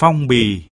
phong bì.